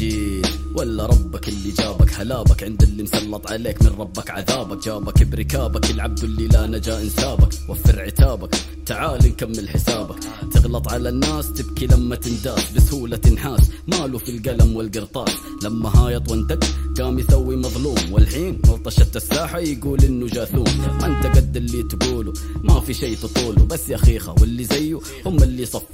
جيت ولا ربك اللي جابك هلابك عند اللي مسلط عليك من ربك عذابك. جابك بركابك العبد اللي لا نجا انسابك. وفر عتابك تعال نكمل حسابك. تغلط على الناس تبكي لما تنداس بسهولة تنحاس. ماله في القلم والقرطاس. لما هايط وانتك قام يسوي مظلوم. والحين ملطشة الساحة يقول إنه جاثوم. ما انت قد اللي تقوله ما في شي تطوله. بس يا خيخة واللي زيه هم اللي صفقوا.